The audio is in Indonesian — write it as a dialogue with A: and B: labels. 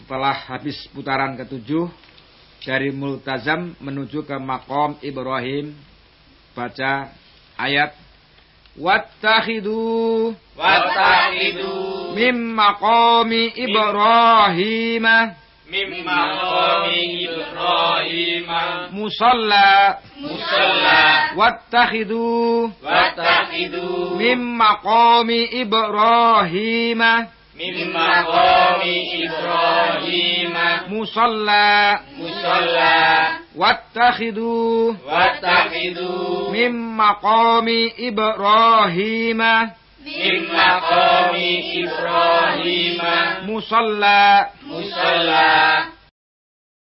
A: setelah habis putaran ketujuh dari multazam menuju ke makom Ibrahim baca ayat wattakhidu
B: wattakhidu
A: mim maqami Ibrahim
B: mim maqami Ibrahim
A: musalla.
B: Musalla.
A: Wattakhidu
B: wattakhidu
A: mim maqami Ibrahim
B: mim maqami
A: Musalla
B: musalla
A: واتخذوا.
B: واتخذوا.
A: من مقام إبراهيم.
B: من مقام إبراهيم.
A: مصلى.
B: مصلى.